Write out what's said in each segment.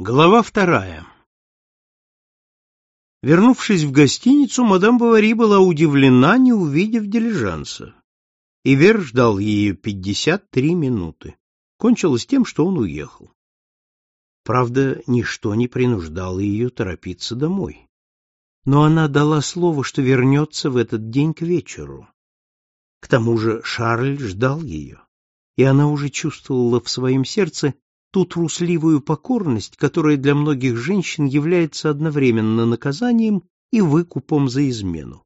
Глава вторая Вернувшись в гостиницу, мадам Бавари была удивлена, не увидев дилижанса. Ивер ждал ее пятьдесят три минуты. Кончилось тем, что он уехал. Правда, ничто не принуждало ее торопиться домой. Но она дала слово, что вернется в этот день к вечеру. К тому же Шарль ждал ее, и она уже чувствовала в своем сердце ту трусливую покорность, которая для многих женщин является одновременно наказанием и выкупом за измену.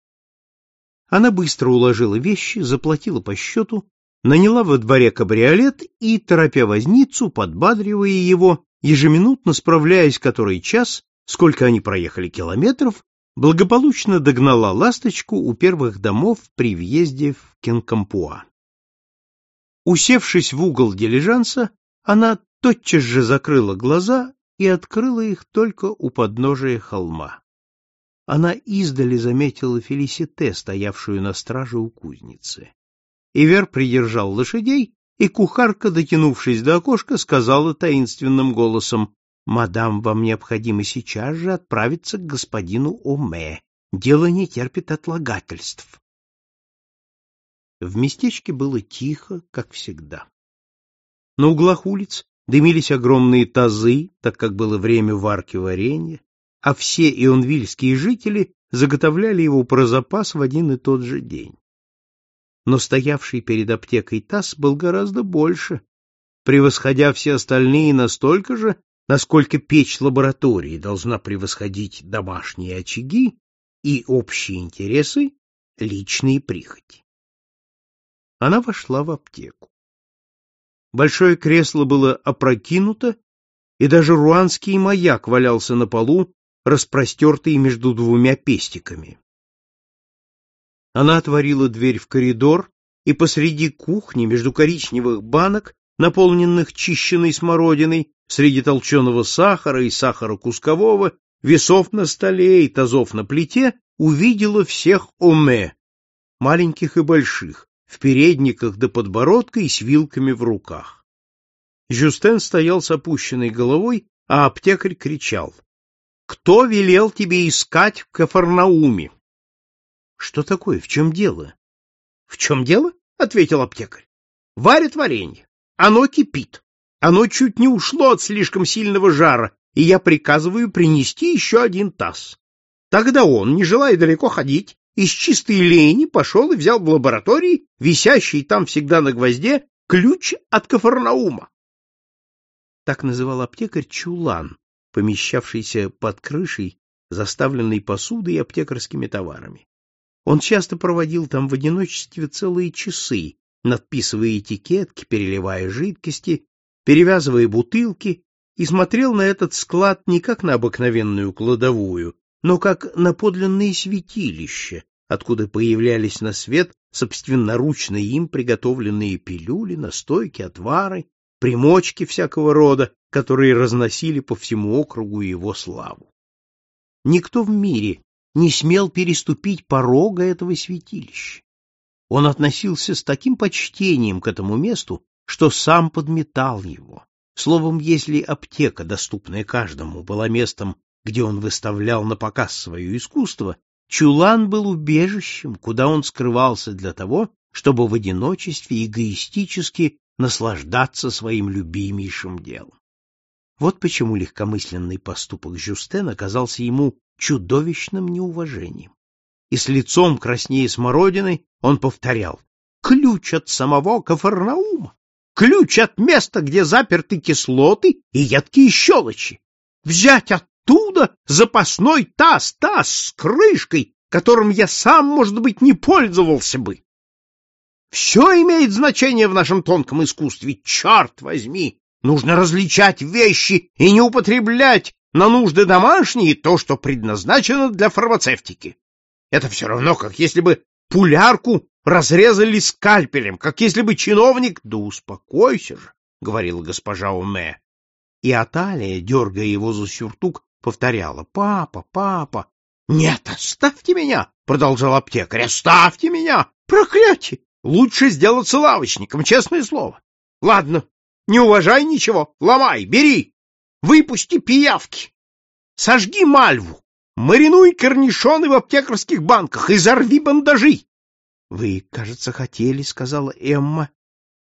Она быстро уложила вещи, заплатила по счету, наняла во дворе кабриолет и, торопя возницу, подбадривая его, ежеминутно справляясь который час, сколько они проехали километров, благополучно догнала ласточку у первых домов при въезде в Кенкампуа. Усевшись в угол дилижанса, она тотчас же закрыла глаза и открыла их только у подножия холма. Она издали заметила Фелисите, стоявшую на страже у кузницы. Ивер придержал лошадей, и кухарка, дотянувшись до окошка, сказала таинственным голосом, «Мадам, вам необходимо сейчас же отправиться к господину Оме. Дело не терпит отлагательств». В местечке было тихо, как всегда. На углах улиц дымились огромные тазы, так как было время варки варенья, а все ионвильские жители заготовляли его про запас в один и тот же день. Но стоявший перед аптекой таз был гораздо больше, превосходя все остальные настолько же, насколько печь лаборатории должна превосходить домашние очаги и общие интересы, личные прихоти. Она вошла в аптеку. Большое кресло было опрокинуто, и даже руанский маяк валялся на полу, распростертый между двумя пестиками. Она отворила дверь в коридор, и посреди кухни, между коричневых банок, наполненных чищенной смородиной, среди толченого сахара и сахара кускового, весов на столе и тазов на плите, увидела всех оме, маленьких и больших, в передниках до подбородка и с вилками в руках. Жюстен стоял с опущенной головой, а аптекарь кричал. — Кто велел тебе искать в Кафарнауме? — Что такое? В чем дело? — В чем дело? — ответил аптекарь. — Варят варенье. Оно кипит. Оно чуть не ушло от слишком сильного жара, и я приказываю принести еще один таз. Тогда он, не желая далеко ходить, из чистой лени пошел и взял в лаборатории, висящий там всегда на гвозде, ключ от Кафарнаума. Так называл аптекарь чулан, помещавшийся под крышей, заставленный посудой и аптекарскими товарами. Он часто проводил там в одиночестве целые часы, надписывая этикетки, переливая жидкости, перевязывая бутылки, и смотрел на этот склад не как на обыкновенную кладовую, но как на подлинные святилища, откуда появлялись на свет собственноручно им приготовленные пилюли, настойки, отвары, примочки всякого рода, которые разносили по всему округу его славу. Никто в мире не смел переступить порога этого святилища. Он относился с таким почтением к этому месту, что сам подметал его. Словом, если аптека, доступная каждому, была местом где он выставлял на показ свое искусство, чулан был убежищем, куда он скрывался для того, чтобы в одиночестве эгоистически наслаждаться своим любимейшим делом. Вот почему легкомысленный поступок Жюстен оказался ему чудовищным неуважением. И с лицом краснее смородины он повторял «Ключ от самого Кафарнаума! Ключ от места, где заперты кислоты и едкие щелочи! Взять от оттуда запасной таз, таз с крышкой, которым я сам, может быть, не пользовался бы. Все имеет значение в нашем тонком искусстве, черт возьми! Нужно различать вещи и не употреблять на нужды домашние то, что предназначено для фармацевтики. Это все равно, как если бы пулярку разрезали скальпелем, как если бы чиновник... — Да успокойся же, — говорила госпожа Уме. И Аталия, дергая его за сюртук, повторяла «Папа, папа!» «Нет, оставьте меня!» — продолжал аптекарь. «Оставьте меня! Проклятие! Лучше сделаться лавочником, честное слово! Ладно, не уважай ничего, ломай, бери! выпусти пиявки, сожги мальву, маринуй корнишоны в аптекарских банках и зарви бандажи. — Вы, кажется, хотели, — сказала Эмма.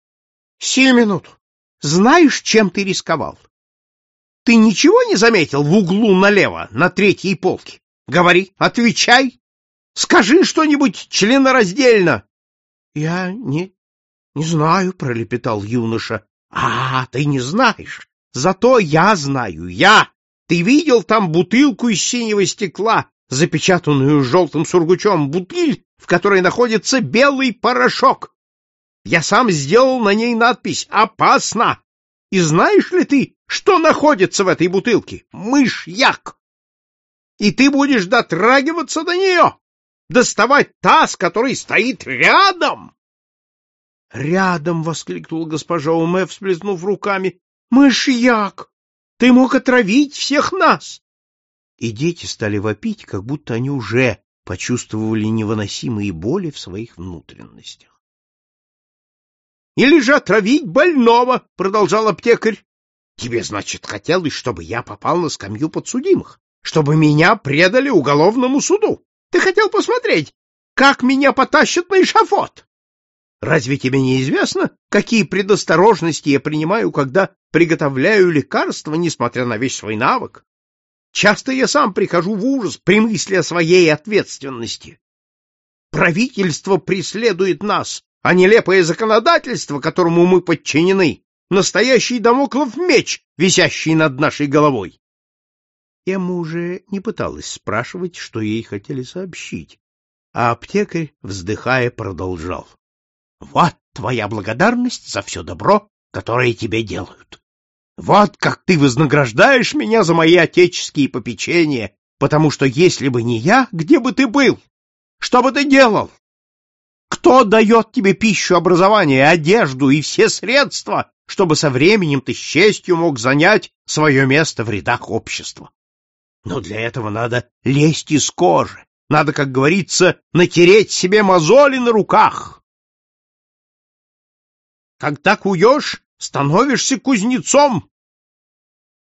— Сию минуту. Знаешь, чем ты рисковал? Ты ничего не заметил в углу налево, на третьей полке? Говори, отвечай. Скажи что-нибудь членораздельно. — Я не... не знаю, — пролепетал юноша. — А, ты не знаешь. Зато я знаю, я. Ты видел там бутылку из синего стекла, запечатанную желтым сургучом, бутыль, в которой находится белый порошок. Я сам сделал на ней надпись «Опасно!» И знаешь ли ты, что находится в этой бутылке? Мышьяк! И ты будешь дотрагиваться до нее, доставать та, с которой стоит рядом. «Рядом!» — воскликнула госпожа Уме, всплеснув руками. «Мышьяк! Ты мог отравить всех нас!» И дети стали вопить, как будто они уже почувствовали невыносимые боли в своих внутренностях. «Или же отравить больного!» — продолжал аптекарь. «Тебе, значит, хотелось, чтобы я попал на скамью подсудимых, чтобы меня предали уголовному суду. Ты хотел посмотреть, как меня потащат на эшафот. Разве тебе не известно, какие предосторожности я принимаю, когда приготовляю лекарства, несмотря на весь свой навык? Часто я сам прихожу в ужас при мысли о своей ответственности. Правительство преследует нас, а нелепое законодательство, которому мы подчинены, настоящий домоклов меч, висящий над нашей головой. Эмма уже не пыталась спрашивать, что ей хотели сообщить, а аптекарь, вздыхая, продолжал. Вот твоя благодарность за все добро, которое тебе делают. Вот как ты вознаграждаешь меня за мои отеческие попечения, потому что если бы не я, где бы ты был? Что бы ты делал? Кто дает тебе пищу, образование, одежду и все средства, чтобы со временем ты с честью мог занять свое место в рядах общества? Но для этого надо лезть из кожи, надо, как говорится, натереть себе мозоли на руках. Когда куешь, становишься кузнецом.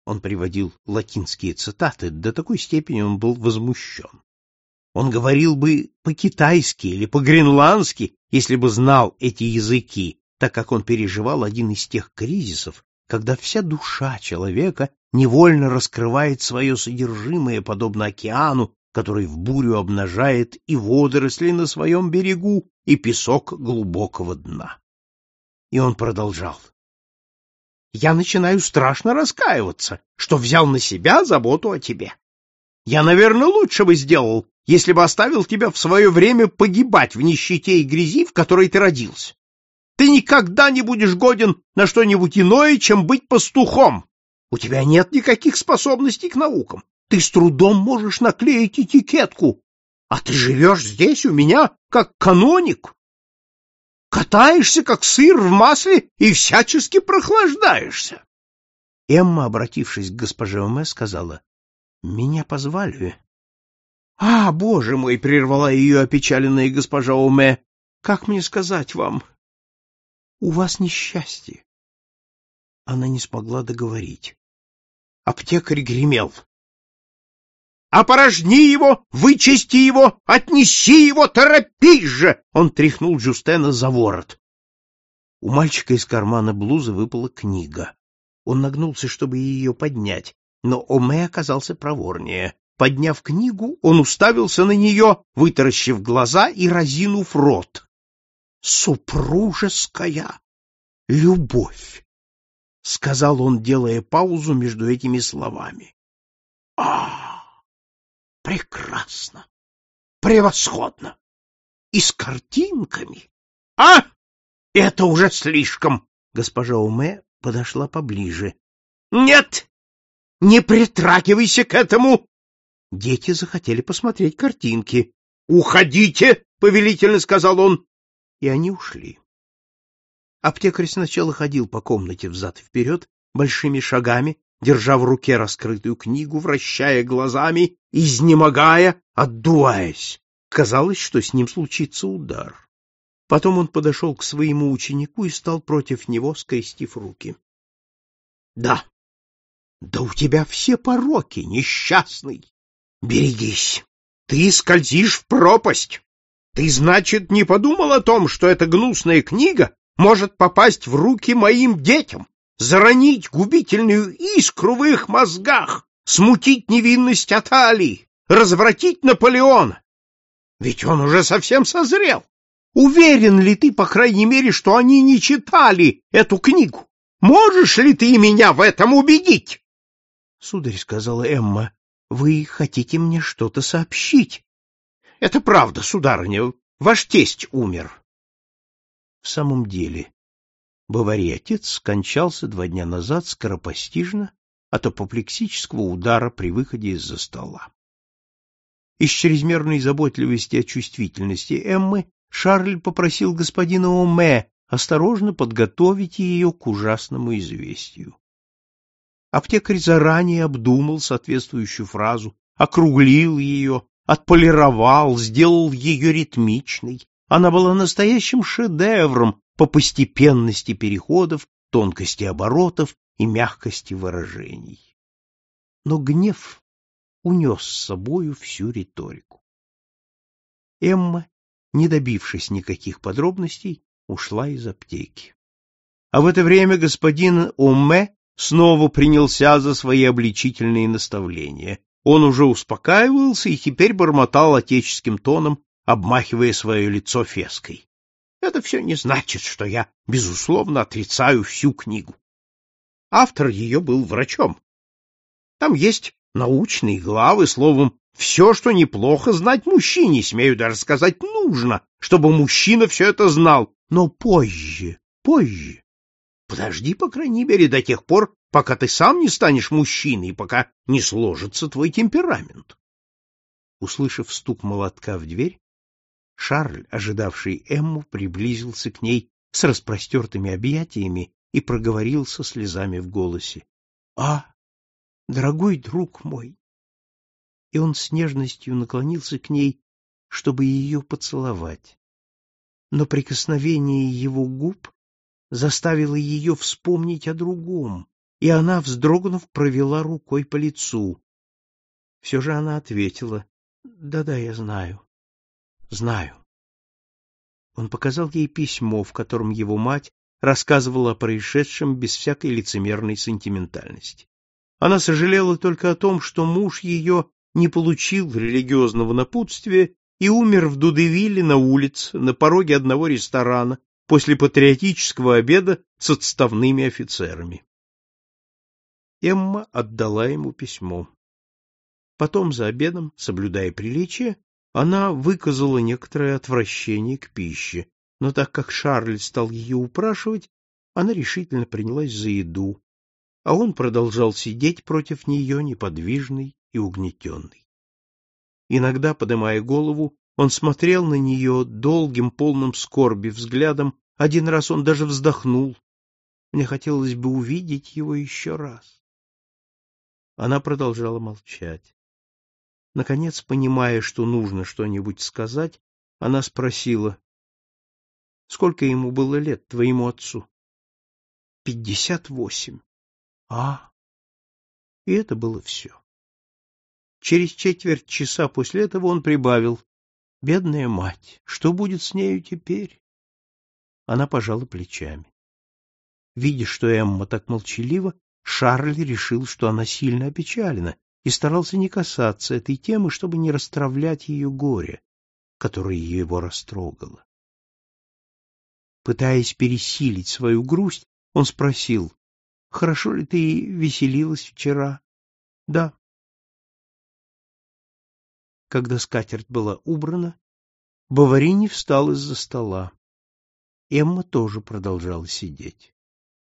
Он приводил латинские цитаты, до такой степени он был возмущен. Он говорил бы по-китайски или по-гренландски, если бы знал эти языки, так как он переживал один из тех кризисов, когда вся душа человека невольно раскрывает свое содержимое, подобно океану, который в бурю обнажает и водоросли на своем берегу, и песок глубокого дна. И он продолжал. Я начинаю страшно раскаиваться, что взял на себя заботу о тебе. Я, наверное, лучше бы сделал, если бы оставил тебя в свое время погибать в нищете и грязи, в которой ты родился. Ты никогда не будешь годен на что-нибудь иное, чем быть пастухом. У тебя нет никаких способностей к наукам. Ты с трудом можешь наклеить этикетку, а ты живешь здесь у меня как каноник катаешься, как сыр в масле, и всячески прохлаждаешься. Эмма, обратившись к госпоже Оме, сказала, — Меня позвали. — А, боже мой! — прервала ее опечаленная госпожа Оме. — Как мне сказать вам? — У вас несчастье. Она не смогла договорить. Аптекарь гремел. Опорожни его, вычисти его, отнеси его, торопись же! Он тряхнул Джустена за ворот. У мальчика из кармана блузы выпала книга. Он нагнулся, чтобы ее поднять, но Оме оказался проворнее. Подняв книгу, он уставился на нее, вытаращив глаза и разинув рот. «Супружеская любовь!» — сказал он, делая паузу между этими словами. «А!» Прекрасно! Превосходно! И с картинками! А! Это уже слишком! Госпожа Уме подошла поближе. Нет! Не притрагивайся к этому! Дети захотели посмотреть картинки. «Уходите!» — повелительно сказал он. И они ушли. Аптекарь сначала ходил по комнате взад и вперед большими шагами, держа в руке раскрытую книгу, вращая глазами, изнемогая, отдуваясь. Казалось, что с ним случится удар. Потом он подошел к своему ученику и стал против него, скрестив руки. — Да, Да у тебя все пороки, несчастный. Берегись, ты скользишь в пропасть. Ты, значит, не подумал о том, что эта гнусная книга может попасть в руки моим детям, заронить губительную искру в их мозгах, смутить невинность Аталии, развратить Наполеона? Ведь он уже совсем созрел. Уверен ли ты, по крайней мере, что они не читали эту книгу? Можешь ли ты меня в этом убедить? — Сударь, — сказала Эмма, — вы хотите мне что-то сообщить. — Это правда, сударыня, ваш тесть умер. В самом деле, Бавари отец скончался два дня назад скоропостижно от апоплексического удара при выходе из-за стола. Из чрезмерной заботливости о чувствительности Эммы Шарль попросил господина Оме осторожно подготовить ее к ужасному известию. Аптекарь заранее обдумал соответствующую фразу, округлил ее, отполировал, сделал ее ритмичной. Она была настоящим шедевром по постепенности переходов, тонкости оборотов и мягкости выражений. Но гнев унес с собою всю риторику. Эмма, не добившись никаких подробностей, ушла из аптеки. А в это время господин Омме снова принялся за свои обличительные наставления. Он уже успокаивался и теперь бормотал отеческим тоном, обмахивая свое лицо феской. Это все не значит, что я, безусловно, отрицаю всю книгу. Автор ее был врачом. Там есть научные главы, словом, все, что неплохо знать мужчине, смею даже сказать, нужно, чтобы мужчина все это знал, но позже, позже. Подожди, по крайней мере, до тех пор, пока ты сам не станешь мужчиной, пока не сложится твой темперамент. Услышав стук молотка в дверь, Шарль, ожидавший Эмму, приблизился к ней с распростертыми объятиями и проговорил со слезами в голосе. — А, дорогой друг мой! И он с нежностью наклонился к ней, чтобы ее поцеловать. Но прикосновение его губ заставило ее вспомнить о другом, и она, вздрогнув, провела рукой по лицу. Все же она ответила, «Да-да, я знаю, знаю». Он показал ей письмо, в котором его мать рассказывала о происшедшем без всякой лицемерной сентиментальности. Она сожалела только о том, что муж ее не получил религиозного напутствия и умер в Дудевилле на улице, на пороге одного ресторана, после патриотического обеда с отставными офицерами. Эмма отдала ему письмо. Потом за обедом, соблюдая приличие, она выказала некоторое отвращение к пище, но так как Шарль стал ее упрашивать, она решительно принялась за еду, а он продолжал сидеть против нее неподвижный и угнетенный. Иногда, поднимая голову, он смотрел на нее долгим, полным скорби взглядом, один раз он даже вздохнул. Мне хотелось бы увидеть его еще раз. Она продолжала молчать. Наконец, понимая, что нужно что-нибудь сказать, она спросила, — Сколько ему было лет, твоему отцу? — Пятьдесят восемь. — А? И это было все. Через четверть часа после этого он прибавил, — Бедная мать, что будет с нею теперь? Она пожала плечами. Видя, что Эмма так молчалива, Шарль решил, что она сильно опечалена, и старался не касаться этой темы, чтобы не расстравлять ее горе, которое его растрогало. Пытаясь пересилить свою грусть, он спросил, «Хорошо ли ты веселилась вчера?» «Да». Когда скатерть была убрана, Баварини встал из-за стола. Эмма тоже продолжала сидеть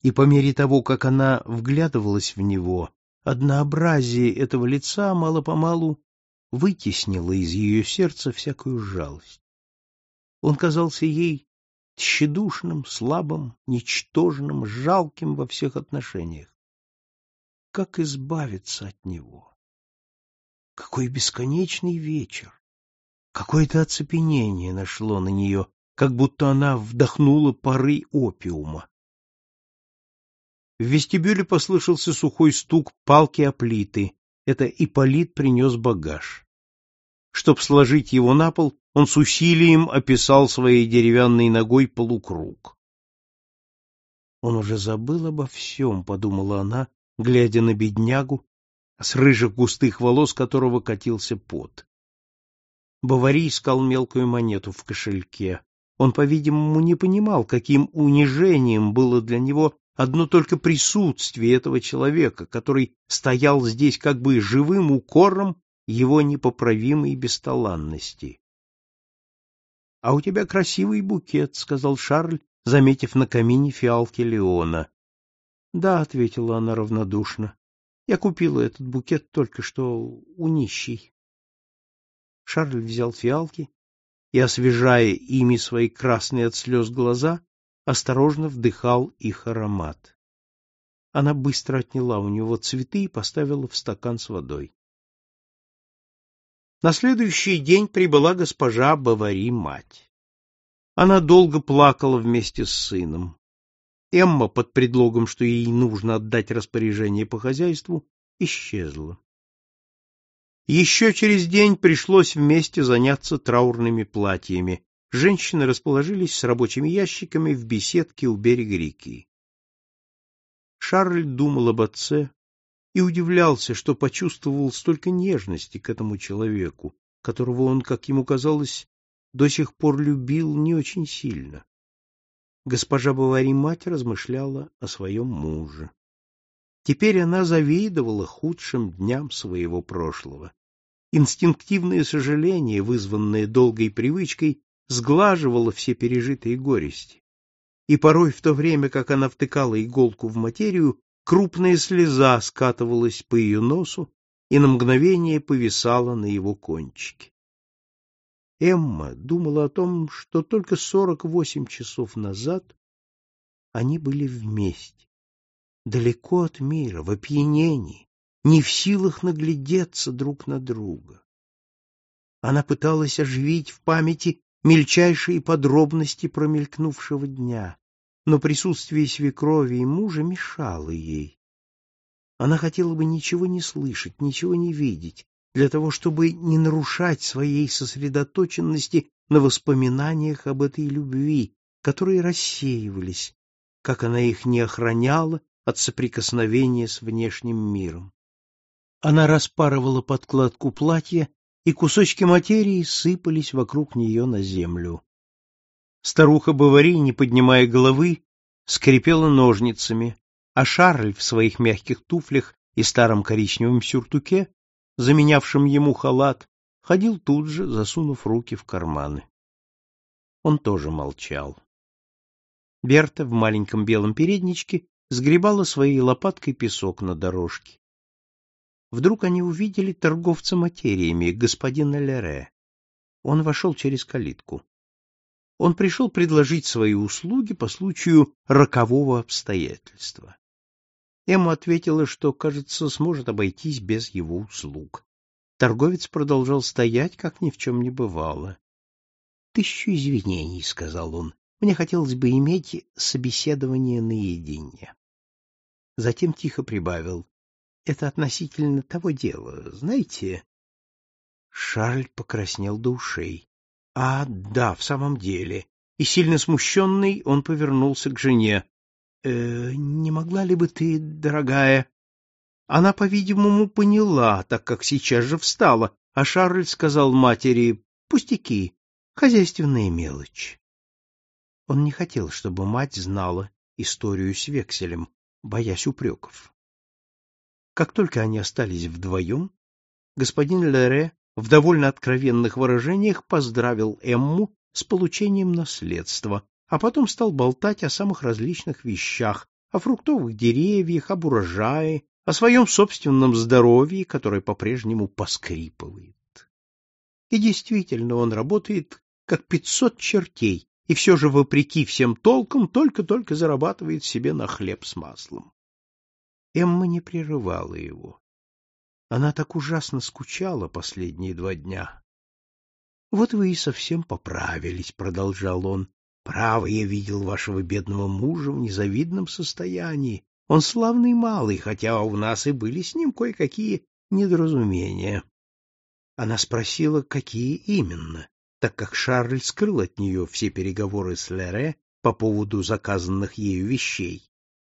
и по мере того, как она вглядывалась в него, однообразие этого лица мало-помалу вытеснило из ее сердца всякую жалость. Он казался ей тщедушным, слабым, ничтожным, жалким во всех отношениях. Как избавиться от него? Какой бесконечный вечер! Какое-то оцепенение нашло на нее, как будто она вдохнула пары опиума. В вестибюле послышался сухой стук палки о плиты. Это Ипполит принес багаж. Чтоб сложить его на пол, он с усилием описал своей деревянной ногой полукруг. Он уже забыл обо всем, — подумала она, глядя на беднягу, с рыжих густых волос которого катился пот. Бавари искал мелкую монету в кошельке. Он, по-видимому, не понимал, каким унижением было для него одно только присутствие этого человека, который стоял здесь как бы живым укором его непоправимой бесталанности. — А у тебя красивый букет, — сказал Шарль, заметив на камине фиалки Леона. — Да, — ответила она равнодушно, — я купила этот букет только что у нищей. Шарль взял фиалки и, освежая ими свои красные от слез глаза, осторожно вдыхал их аромат. Она быстро отняла у него цветы и поставила в стакан с водой. На следующий день прибыла госпожа Бавари-мать. Она долго плакала вместе с сыном. Эмма, под предлогом, что ей нужно отдать распоряжение по хозяйству, исчезла. Еще через день пришлось вместе заняться траурными платьями, женщины расположились с рабочими ящиками в беседке у берега реки. Шарль думал об отце и удивлялся, что почувствовал столько нежности к этому человеку, которого он, как ему казалось, до сих пор любил не очень сильно. Госпожа Бавари-мать размышляла о своем муже. Теперь она завидовала худшим дням своего прошлого. Инстинктивное сожаление, вызванное долгой привычкой, сглаживала все пережитые горести. И порой в то время, как она втыкала иголку в материю, крупная слеза скатывалась по ее носу и на мгновение повисала на его кончике. Эмма думала о том, что только сорок восемь часов назад они были вместе, далеко от мира, в опьянении, не в силах наглядеться друг на друга. Она пыталась оживить в памяти мельчайшие подробности промелькнувшего дня, но присутствие свекрови и мужа мешало ей. Она хотела бы ничего не слышать, ничего не видеть, для того, чтобы не нарушать своей сосредоточенности на воспоминаниях об этой любви, которые рассеивались, как она их не охраняла от соприкосновения с внешним миром. Она распарывала подкладку платья и кусочки материи сыпались вокруг нее на землю. Старуха Бавари, не поднимая головы, скрипела ножницами, а Шарль в своих мягких туфлях и старом коричневом сюртуке, заменявшем ему халат, ходил тут же, засунув руки в карманы. Он тоже молчал. Берта в маленьком белом передничке сгребала своей лопаткой песок на дорожке. Вдруг они увидели торговца материями, господина Лере. Он вошел через калитку. Он пришел предложить свои услуги по случаю рокового обстоятельства. Эмма ответила, что, кажется, сможет обойтись без его услуг. Торговец продолжал стоять, как ни в чем не бывало. — Тысячу извинений, — сказал он. — Мне хотелось бы иметь собеседование наедине. Затем тихо прибавил. Это относительно того дела, знаете? Шарль покраснел до ушей. А, да, в самом деле. И сильно смущенный он повернулся к жене. «Э, не могла ли бы ты, дорогая? Она, по-видимому, поняла, так как сейчас же встала, а Шарль сказал матери: "Пустяки, хозяйственная мелочь". Он не хотел, чтобы мать знала историю с векселем, боясь упреков. Как только они остались вдвоем, господин Лере в довольно откровенных выражениях поздравил Эмму с получением наследства, а потом стал болтать о самых различных вещах, о фруктовых деревьях, об урожае, о своем собственном здоровье, которое по-прежнему поскрипывает. И действительно, он работает как пятьсот чертей, и все же, вопреки всем толкам, только-только зарабатывает себе на хлеб с маслом. Эмма не прерывала его. Она так ужасно скучала последние два дня. — Вот вы и совсем поправились, — продолжал он. — Право, я видел вашего бедного мужа в незавидном состоянии. Он славный малый, хотя у нас и были с ним кое-какие недоразумения. Она спросила, какие именно, так как Шарль скрыл от нее все переговоры с Лере по поводу заказанных ею вещей.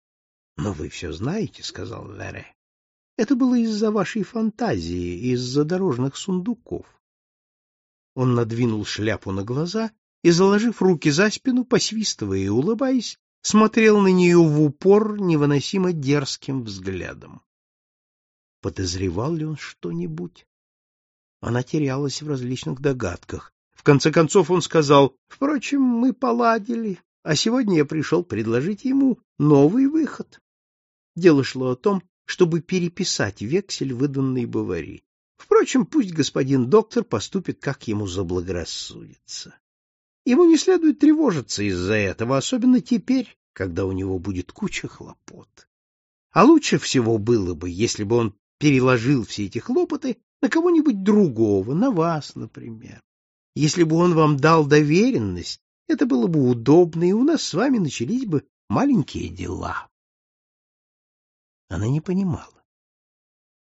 — Но вы все знаете, — сказал Лере. — Это было из-за вашей фантазии, из-за дорожных сундуков. Он надвинул шляпу на глаза и, заложив руки за спину, посвистывая и улыбаясь, смотрел на нее в упор невыносимо дерзким взглядом. Подозревал ли он что-нибудь? Она терялась в различных догадках. В конце концов он сказал, «Впрочем, мы поладили, а сегодня я пришел предложить ему новый выход». Дело шло о том, чтобы переписать вексель, выданный Бавари. Впрочем, пусть господин доктор поступит, как ему заблагорассудится. Ему не следует тревожиться из-за этого, особенно теперь, когда у него будет куча хлопот. А лучше всего было бы, если бы он переложил все эти хлопоты на кого-нибудь другого, на вас, например. Если бы он вам дал доверенность, это было бы удобно, и у нас с вами начались бы маленькие дела. Она не понимала.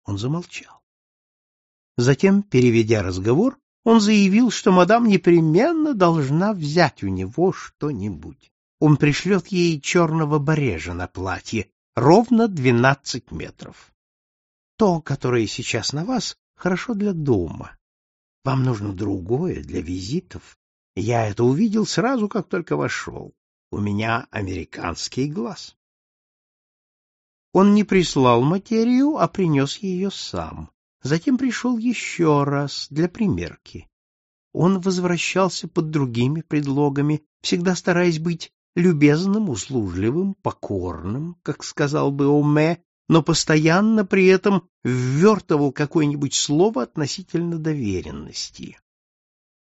Он замолчал. Затем, переведя разговор, он заявил, что мадам непременно должна взять у него что-нибудь. Он пришлет ей черного барежа на платье, ровно двенадцать метров. То, которое сейчас на вас, хорошо для дома. Вам нужно другое для визитов. Я это увидел сразу, как только вошел. У меня американский глаз. Он не прислал материю, а принес ее сам. Затем пришел еще раз для примерки. Он возвращался под другими предлогами, всегда стараясь быть любезным, услужливым, покорным, как сказал бы Оме, но постоянно при этом ввертывал какое-нибудь слово относительно доверенности.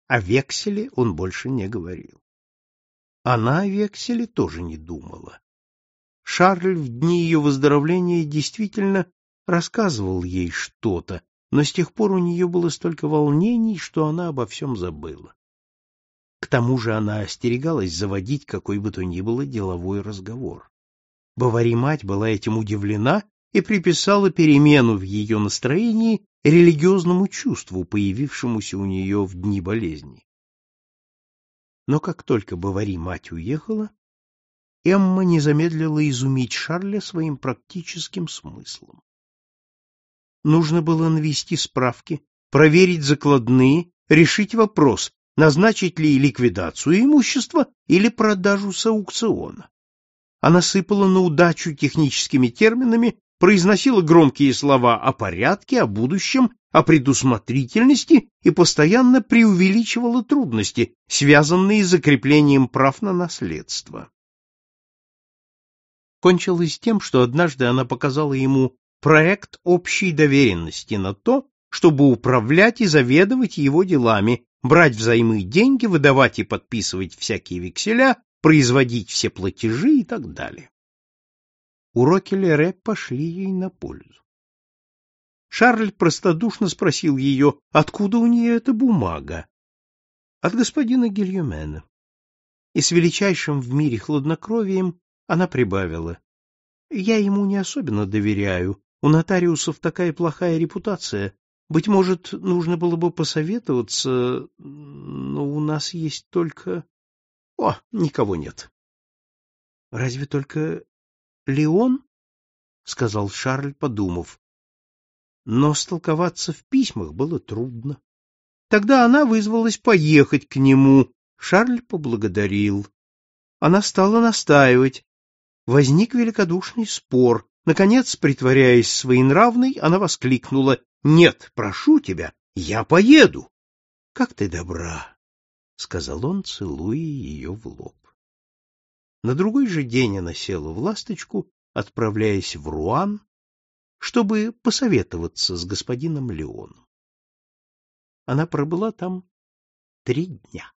О векселе он больше не говорил. Она о векселе тоже не думала. Шарль в дни ее выздоровления действительно рассказывал ей что-то, но с тех пор у нее было столько волнений, что она обо всем забыла. К тому же она остерегалась заводить какой бы то ни было деловой разговор. Бавари-мать была этим удивлена и приписала перемену в ее настроении религиозному чувству, появившемуся у нее в дни болезни. Но как только Бавари-мать уехала, Эмма не замедлила изумить Шарля своим практическим смыслом. Нужно было навести справки, проверить закладные, решить вопрос, назначить ли ликвидацию имущества или продажу с аукциона. Она сыпала на удачу техническими терминами, произносила громкие слова о порядке, о будущем, о предусмотрительности и постоянно преувеличивала трудности, связанные с закреплением прав на наследство. Кончилось тем, что однажды она показала ему проект общей доверенности на то, чтобы управлять и заведовать его делами, брать взаймы деньги, выдавать и подписывать всякие векселя, производить все платежи и так далее. Уроки Лере пошли ей на пользу. Шарль простодушно спросил ее, откуда у нее эта бумага. От господина Гильюмена. И с величайшим в мире хладнокровием она прибавила. Я ему не особенно доверяю. У нотариусов такая плохая репутация. Быть может, нужно было бы посоветоваться, но у нас есть только... О, никого нет. Разве только Леон? сказал Шарль, подумав. Но столковаться в письмах было трудно. Тогда она вызвалась поехать к нему. Шарль поблагодарил. Она стала настаивать. Возник великодушный спор. Наконец, притворяясь своенравной, она воскликнула: "Нет, прошу тебя, я поеду". "Как ты добра", сказал он, целуя ее в лоб. На другой же день она села в ласточку, отправляясь в Руан, чтобы посоветоваться с господином Леоном. Она пробыла там три дня.